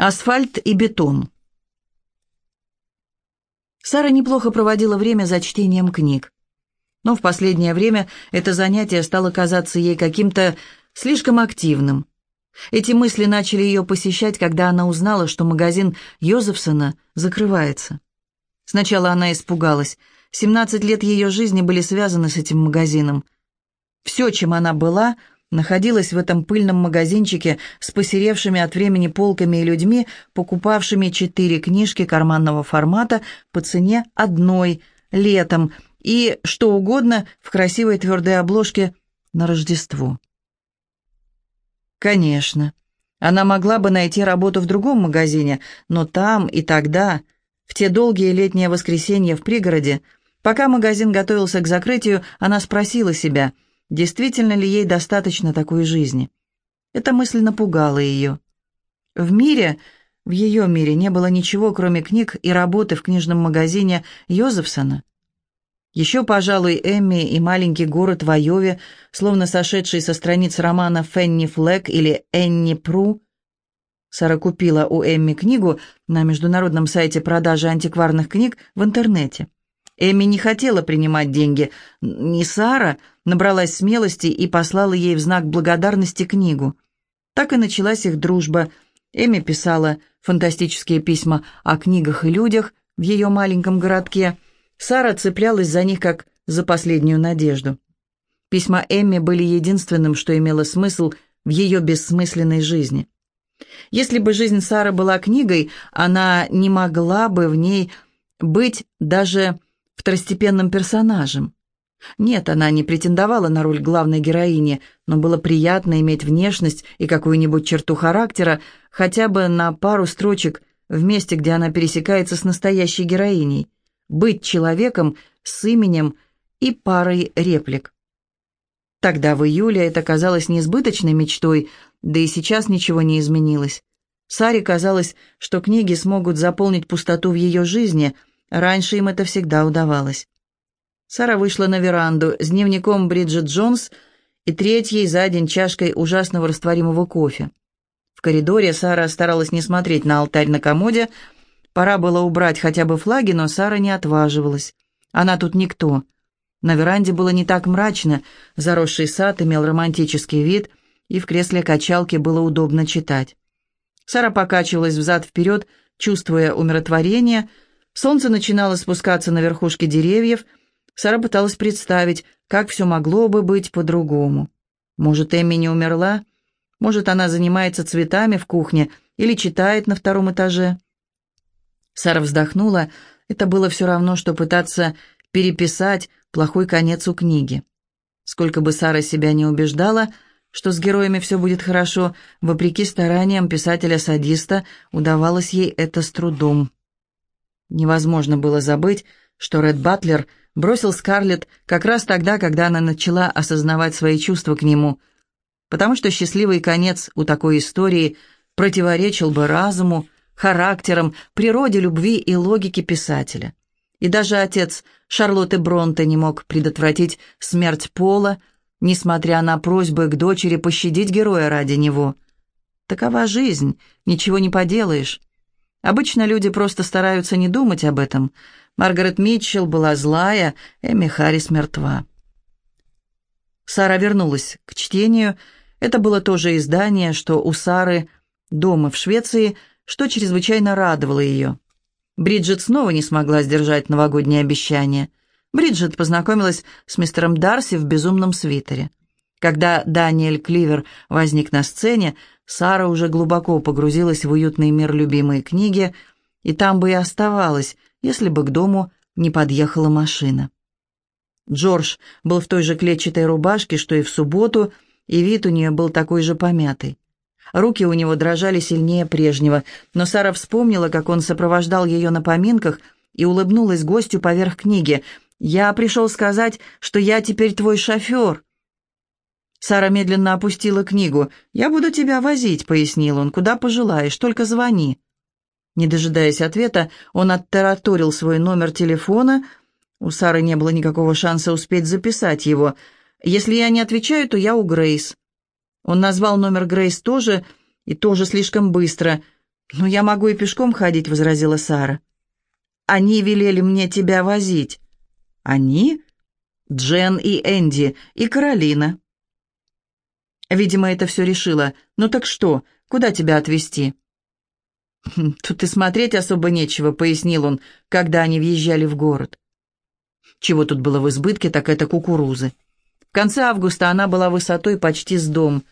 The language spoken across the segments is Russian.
Асфальт и бетон. Сара неплохо проводила время за чтением книг. Но в последнее время это занятие стало казаться ей каким-то слишком активным. Эти мысли начали ее посещать, когда она узнала, что магазин Йозефсона закрывается. Сначала она испугалась. 17 лет ее жизни были связаны с этим магазином. Все, чем она была, находилась в этом пыльном магазинчике с посеревшими от времени полками и людьми, покупавшими четыре книжки карманного формата по цене одной, летом, и что угодно в красивой твердой обложке на Рождество. Конечно, она могла бы найти работу в другом магазине, но там и тогда, в те долгие летние воскресенья в пригороде, пока магазин готовился к закрытию, она спросила себя – Действительно ли ей достаточно такой жизни? Эта мысль напугала ее. В мире, в ее мире, не было ничего, кроме книг и работы в книжном магазине Йозефсона. Еще, пожалуй, Эмми и маленький город в Айове, словно сошедший со страниц романа Фенни Флэк или Энни Пру. Сара купила у Эмми книгу на международном сайте продажи антикварных книг в интернете. Эми не хотела принимать деньги. Не Сара набралась смелости и послала ей в знак благодарности книгу. Так и началась их дружба. Эми писала фантастические письма о книгах и людях в ее маленьком городке. Сара цеплялась за них, как за последнюю надежду. Письма Эмми были единственным, что имело смысл в ее бессмысленной жизни. Если бы жизнь Сары была книгой, она не могла бы в ней быть даже второстепенным персонажем. Нет, она не претендовала на роль главной героини, но было приятно иметь внешность и какую-нибудь черту характера хотя бы на пару строчек в месте, где она пересекается с настоящей героиней. Быть человеком с именем и парой реплик. Тогда в июле это казалось несбыточной мечтой, да и сейчас ничего не изменилось. Саре казалось, что книги смогут заполнить пустоту в ее жизни – Раньше им это всегда удавалось. Сара вышла на веранду с дневником Бриджит Джонс и третьей за день чашкой ужасного растворимого кофе. В коридоре Сара старалась не смотреть на алтарь на комоде. Пора было убрать хотя бы флаги, но Сара не отваживалась. Она тут никто. На веранде было не так мрачно, заросший сад имел романтический вид, и в кресле качалки было удобно читать. Сара покачивалась взад-вперед, чувствуя умиротворение – Солнце начинало спускаться на верхушки деревьев. Сара пыталась представить, как все могло бы быть по-другому. Может, Эмми не умерла? Может, она занимается цветами в кухне или читает на втором этаже? Сара вздохнула. Это было все равно, что пытаться переписать плохой конец у книги. Сколько бы Сара себя не убеждала, что с героями все будет хорошо, вопреки стараниям писателя-садиста, удавалось ей это с трудом. Невозможно было забыть, что Ред Батлер бросил Скарлетт как раз тогда, когда она начала осознавать свои чувства к нему, потому что счастливый конец у такой истории противоречил бы разуму, характерам, природе любви и логике писателя. И даже отец Шарлотты Бронте не мог предотвратить смерть Пола, несмотря на просьбы к дочери пощадить героя ради него. Такова жизнь, ничего не поделаешь. Обычно люди просто стараются не думать об этом. Маргарет Митчелл была злая, Эми Харрис мертва. Сара вернулась к чтению. Это было то же издание, что у Сары дома в Швеции, что чрезвычайно радовало ее. Бриджит снова не смогла сдержать новогоднее обещание. Бриджит познакомилась с мистером Дарси в безумном свитере. Когда Даниэль Кливер возник на сцене, Сара уже глубоко погрузилась в уютный мир любимой книги, и там бы и оставалась, если бы к дому не подъехала машина. Джордж был в той же клетчатой рубашке, что и в субботу, и вид у нее был такой же помятый. Руки у него дрожали сильнее прежнего, но Сара вспомнила, как он сопровождал ее на поминках и улыбнулась гостю поверх книги. «Я пришел сказать, что я теперь твой шофер». Сара медленно опустила книгу. «Я буду тебя возить», — пояснил он, — «куда пожелаешь, только звони». Не дожидаясь ответа, он оттараторил свой номер телефона. У Сары не было никакого шанса успеть записать его. «Если я не отвечаю, то я у Грейс». Он назвал номер Грейс тоже, и тоже слишком быстро. «Ну, я могу и пешком ходить», — возразила Сара. «Они велели мне тебя возить». «Они?» «Джен и Энди, и Каролина». Видимо, это все решила. «Ну так что, куда тебя отвезти?» «Хм, «Тут и смотреть особо нечего», — пояснил он, когда они въезжали в город. Чего тут было в избытке, так это кукурузы. В конце августа она была высотой почти с дом.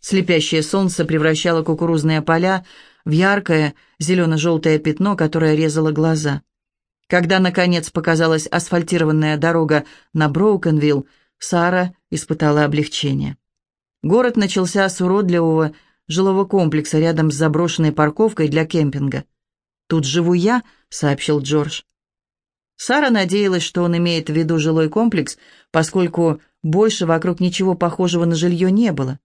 Слепящее солнце превращало кукурузные поля в яркое зелено-желтое пятно, которое резало глаза. Когда, наконец, показалась асфальтированная дорога на Броукенвилл, Сара испытала облегчение. Город начался с уродливого жилого комплекса рядом с заброшенной парковкой для кемпинга. «Тут живу я», — сообщил Джордж. Сара надеялась, что он имеет в виду жилой комплекс, поскольку больше вокруг ничего похожего на жилье не было.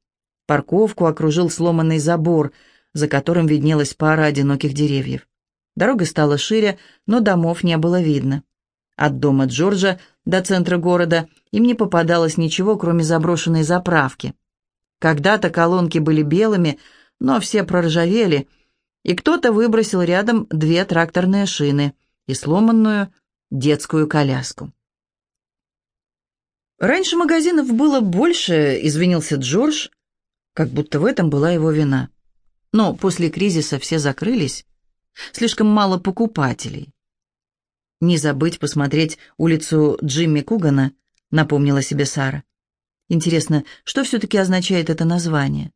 Парковку окружил сломанный забор, за которым виднелась пара одиноких деревьев. Дорога стала шире, но домов не было видно. От дома Джорджа до центра города им не попадалось ничего, кроме заброшенной заправки. Когда-то колонки были белыми, но все проржавели, и кто-то выбросил рядом две тракторные шины и сломанную детскую коляску. Раньше магазинов было больше, извинился Джордж, как будто в этом была его вина. Но после кризиса все закрылись, слишком мало покупателей. Не забыть посмотреть улицу Джимми Кугана, напомнила себе Сара. Интересно, что все-таки означает это название?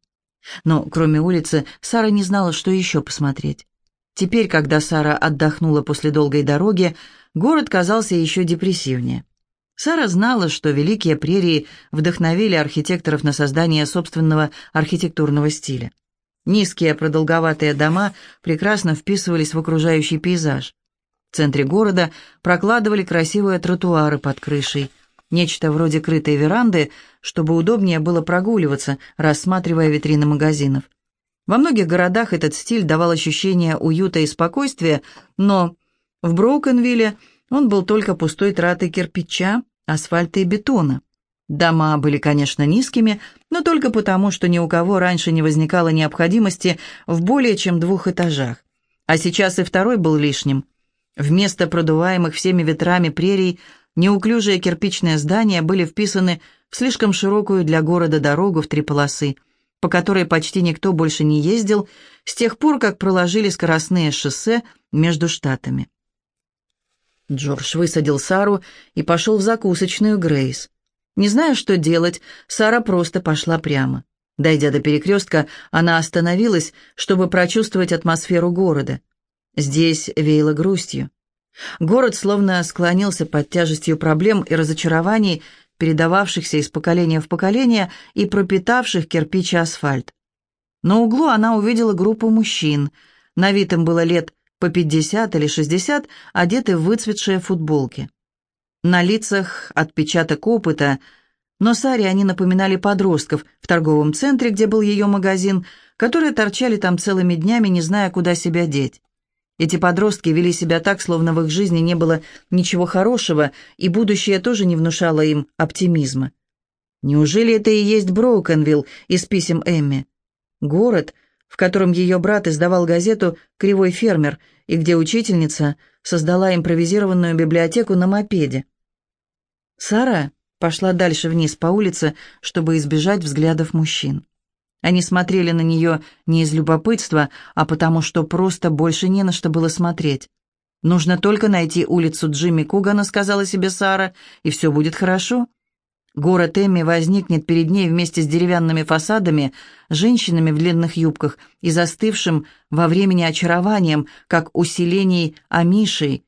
Но кроме улицы, Сара не знала, что еще посмотреть. Теперь, когда Сара отдохнула после долгой дороги, город казался еще депрессивнее. Сара знала, что великие прерии вдохновили архитекторов на создание собственного архитектурного стиля. Низкие продолговатые дома прекрасно вписывались в окружающий пейзаж. В центре города прокладывали красивые тротуары под крышей, нечто вроде крытой веранды, чтобы удобнее было прогуливаться, рассматривая витрины магазинов. Во многих городах этот стиль давал ощущение уюта и спокойствия, но в Броукенвилле он был только пустой тратой кирпича, асфальта и бетона. Дома были, конечно, низкими, но только потому, что ни у кого раньше не возникало необходимости в более чем двух этажах. А сейчас и второй был лишним. Вместо продуваемых всеми ветрами прерий неуклюжие кирпичные здания были вписаны в слишком широкую для города дорогу в три полосы, по которой почти никто больше не ездил с тех пор, как проложили скоростные шоссе между штатами. Джордж высадил Сару и пошел в закусочную Грейс. Не зная, что делать, Сара просто пошла прямо. Дойдя до перекрестка, она остановилась, чтобы прочувствовать атмосферу города. Здесь веяло грустью. Город словно склонился под тяжестью проблем и разочарований, передававшихся из поколения в поколение и пропитавших кирпич и асфальт. На углу она увидела группу мужчин. На вид им было лет по 50 или 60, одеты в выцветшие футболки. На лицах отпечаток опыта, но Саре они напоминали подростков в торговом центре, где был ее магазин, которые торчали там целыми днями, не зная, куда себя деть. Эти подростки вели себя так, словно в их жизни не было ничего хорошего, и будущее тоже не внушало им оптимизма. Неужели это и есть Броукенвилл из писем Эмми? Город, в котором ее брат издавал газету «Кривой фермер» и где учительница создала импровизированную библиотеку на мопеде. Сара пошла дальше вниз по улице, чтобы избежать взглядов мужчин. Они смотрели на нее не из любопытства, а потому что просто больше не на что было смотреть. «Нужно только найти улицу Джимми Кугана», — сказала себе Сара, — «и все будет хорошо». Город Эмми возникнет перед ней вместе с деревянными фасадами, женщинами в длинных юбках и застывшим во времени очарованием, как усилений Амишей,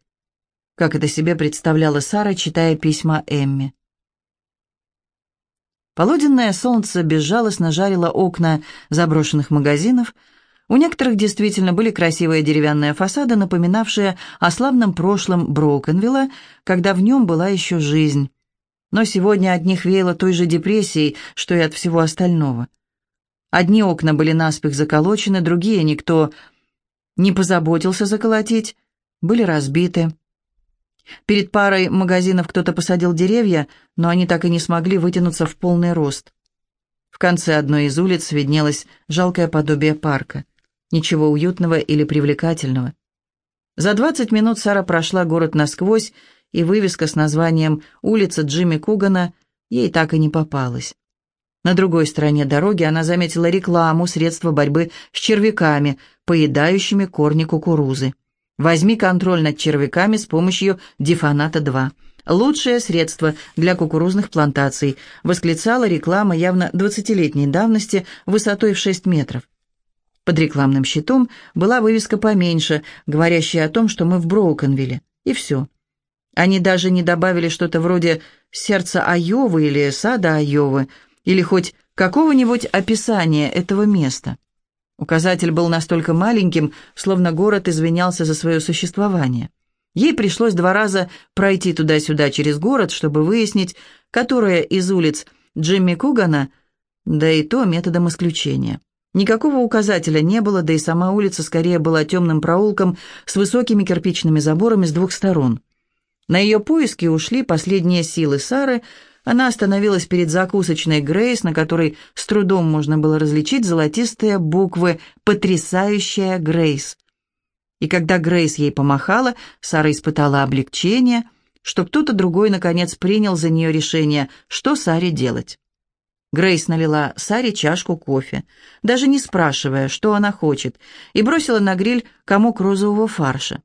как это себе представляла Сара, читая письма Эмми. Полуденное солнце безжалостно жарило окна заброшенных магазинов. У некоторых действительно были красивые деревянные фасады, напоминавшие о славном прошлом Броукенвилла, когда в нем была еще жизнь но сегодня от них веяло той же депрессией, что и от всего остального. Одни окна были наспех заколочены, другие никто не позаботился заколотить, были разбиты. Перед парой магазинов кто-то посадил деревья, но они так и не смогли вытянуться в полный рост. В конце одной из улиц виднелось жалкое подобие парка. Ничего уютного или привлекательного. За 20 минут Сара прошла город насквозь, и вывеска с названием «Улица Джимми Кугана» ей так и не попалась. На другой стороне дороги она заметила рекламу средства борьбы с червяками, поедающими корни кукурузы. Возьми контроль над червяками с помощью дифаната-2. Лучшее средство для кукурузных плантаций, восклицала реклама явно 20-летней давности высотой в 6 метров. Под рекламным щитом была вывеска поменьше, говорящая о том, что мы в Броукенвилле. И все. Они даже не добавили что-то вроде «сердца Айовы» или «сада Айовы», или хоть какого-нибудь описания этого места. Указатель был настолько маленьким, словно город извинялся за свое существование. Ей пришлось два раза пройти туда-сюда через город, чтобы выяснить, которая из улиц Джимми Кугана, да и то методом исключения. Никакого указателя не было, да и сама улица скорее была темным проулком с высокими кирпичными заборами с двух сторон. На ее поиски ушли последние силы Сары, она остановилась перед закусочной Грейс, на которой с трудом можно было различить золотистые буквы «Потрясающая Грейс». И когда Грейс ей помахала, Сара испытала облегчение, что кто-то другой, наконец, принял за нее решение, что Саре делать. Грейс налила Саре чашку кофе, даже не спрашивая, что она хочет, и бросила на гриль комок розового фарша.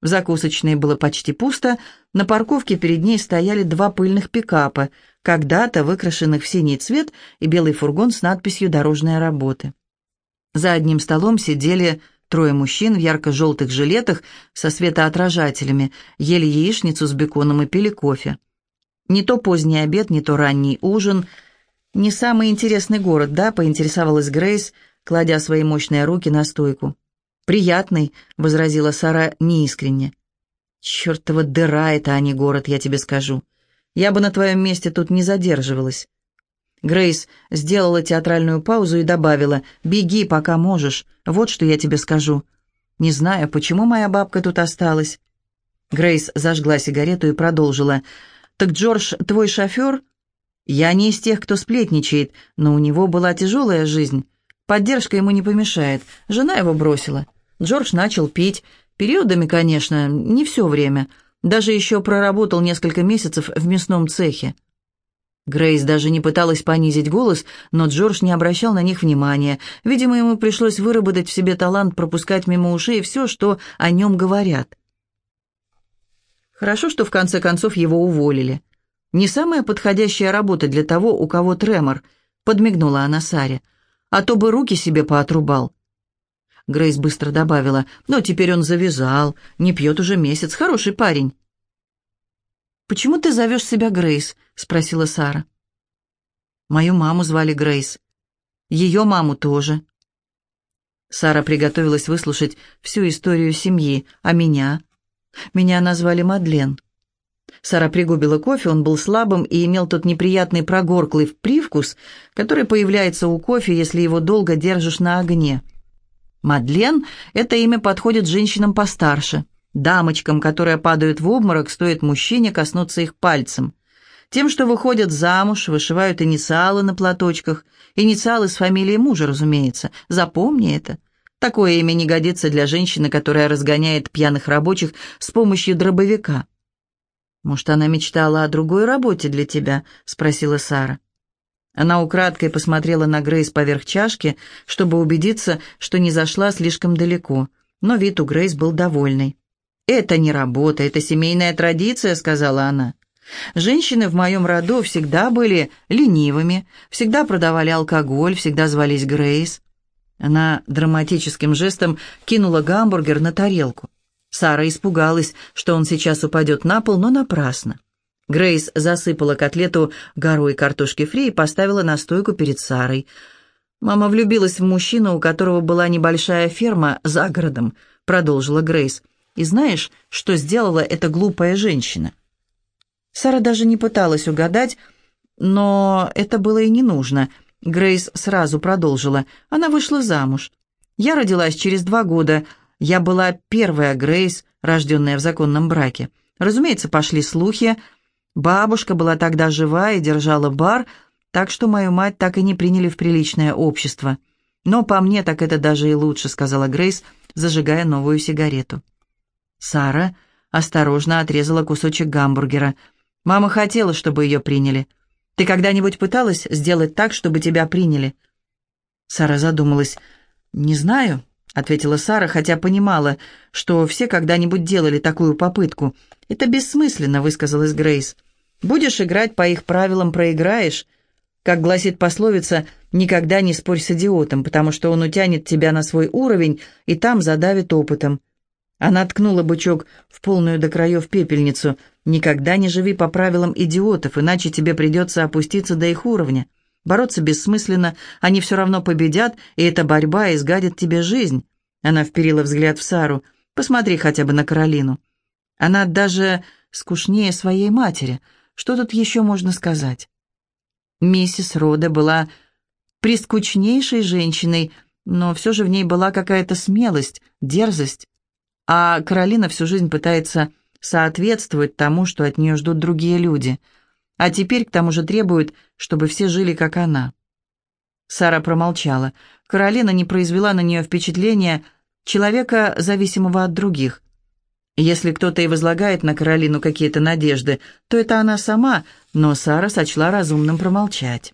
В закусочной было почти пусто, на парковке перед ней стояли два пыльных пикапа, когда-то выкрашенных в синий цвет и белый фургон с надписью «Дорожная работа». За одним столом сидели трое мужчин в ярко-желтых жилетах со светоотражателями, ели яичницу с беконом и пили кофе. Не то поздний обед, не то ранний ужин. «Не самый интересный город, да?» — поинтересовалась Грейс, кладя свои мощные руки на стойку. «Приятный», — возразила Сара неискренне. «Чертова дыра это, а не город, я тебе скажу. Я бы на твоем месте тут не задерживалась». Грейс сделала театральную паузу и добавила, «Беги, пока можешь, вот что я тебе скажу. Не знаю, почему моя бабка тут осталась». Грейс зажгла сигарету и продолжила, «Так Джордж твой шофер?» «Я не из тех, кто сплетничает, но у него была тяжелая жизнь. Поддержка ему не помешает. Жена его бросила. Джордж начал пить. Периодами, конечно, не все время. Даже еще проработал несколько месяцев в мясном цехе. Грейс даже не пыталась понизить голос, но Джордж не обращал на них внимания. Видимо, ему пришлось выработать в себе талант пропускать мимо ушей все, что о нем говорят. Хорошо, что в конце концов его уволили. «Не самая подходящая работа для того, у кого тремор», — подмигнула она Саре. «А то бы руки себе поотрубал». Грейс быстро добавила, «Но теперь он завязал, не пьет уже месяц, хороший парень». «Почему ты зовешь себя Грейс?» — спросила Сара. «Мою маму звали Грейс. Ее маму тоже». Сара приготовилась выслушать всю историю семьи, а меня? Меня назвали Мадлен. Сара пригубила кофе, он был слабым и имел тот неприятный прогорклый привкус, который появляется у кофе, если его долго держишь на огне. Мадлен – это имя подходит женщинам постарше, дамочкам, которые падают в обморок, стоит мужчине коснуться их пальцем. Тем, что выходят замуж, вышивают инициалы на платочках, инициалы с фамилией мужа, разумеется. Запомни это. Такое имя не годится для женщины, которая разгоняет пьяных рабочих с помощью дробовика. «Может, она мечтала о другой работе для тебя?» – спросила Сара. Она украдкой посмотрела на Грейс поверх чашки, чтобы убедиться, что не зашла слишком далеко, но вид у Грейс был довольный. «Это не работа, это семейная традиция», — сказала она. «Женщины в моем роду всегда были ленивыми, всегда продавали алкоголь, всегда звались Грейс». Она драматическим жестом кинула гамбургер на тарелку. Сара испугалась, что он сейчас упадет на пол, но напрасно. Грейс засыпала котлету горой картошки фри и поставила на стойку перед Сарой. «Мама влюбилась в мужчину, у которого была небольшая ферма за городом», — продолжила Грейс. «И знаешь, что сделала эта глупая женщина?» Сара даже не пыталась угадать, но это было и не нужно. Грейс сразу продолжила. Она вышла замуж. Я родилась через два года. Я была первая Грейс, рожденная в законном браке. Разумеется, пошли слухи, Бабушка была тогда жива и держала бар, так что мою мать так и не приняли в приличное общество. «Но по мне так это даже и лучше», — сказала Грейс, зажигая новую сигарету. Сара осторожно отрезала кусочек гамбургера. «Мама хотела, чтобы ее приняли. Ты когда-нибудь пыталась сделать так, чтобы тебя приняли?» Сара задумалась. «Не знаю», — ответила Сара, хотя понимала, что все когда-нибудь делали такую попытку. «Это бессмысленно», — высказалась Грейс. «Будешь играть по их правилам, проиграешь. Как гласит пословица, никогда не спорь с идиотом, потому что он утянет тебя на свой уровень и там задавит опытом». Она ткнула бычок в полную до краев пепельницу. «Никогда не живи по правилам идиотов, иначе тебе придется опуститься до их уровня». Бороться бессмысленно, они все равно победят, и эта борьба изгадит тебе жизнь. Она вперила взгляд в Сару. Посмотри хотя бы на Каролину. Она даже скучнее своей матери. Что тут еще можно сказать? Миссис Рода была прискучнейшей женщиной, но все же в ней была какая-то смелость, дерзость. А Каролина всю жизнь пытается соответствовать тому, что от нее ждут другие люди – а теперь к тому же требует, чтобы все жили, как она. Сара промолчала. Каролина не произвела на нее впечатления человека, зависимого от других. Если кто-то и возлагает на Каролину какие-то надежды, то это она сама, но Сара сочла разумным промолчать.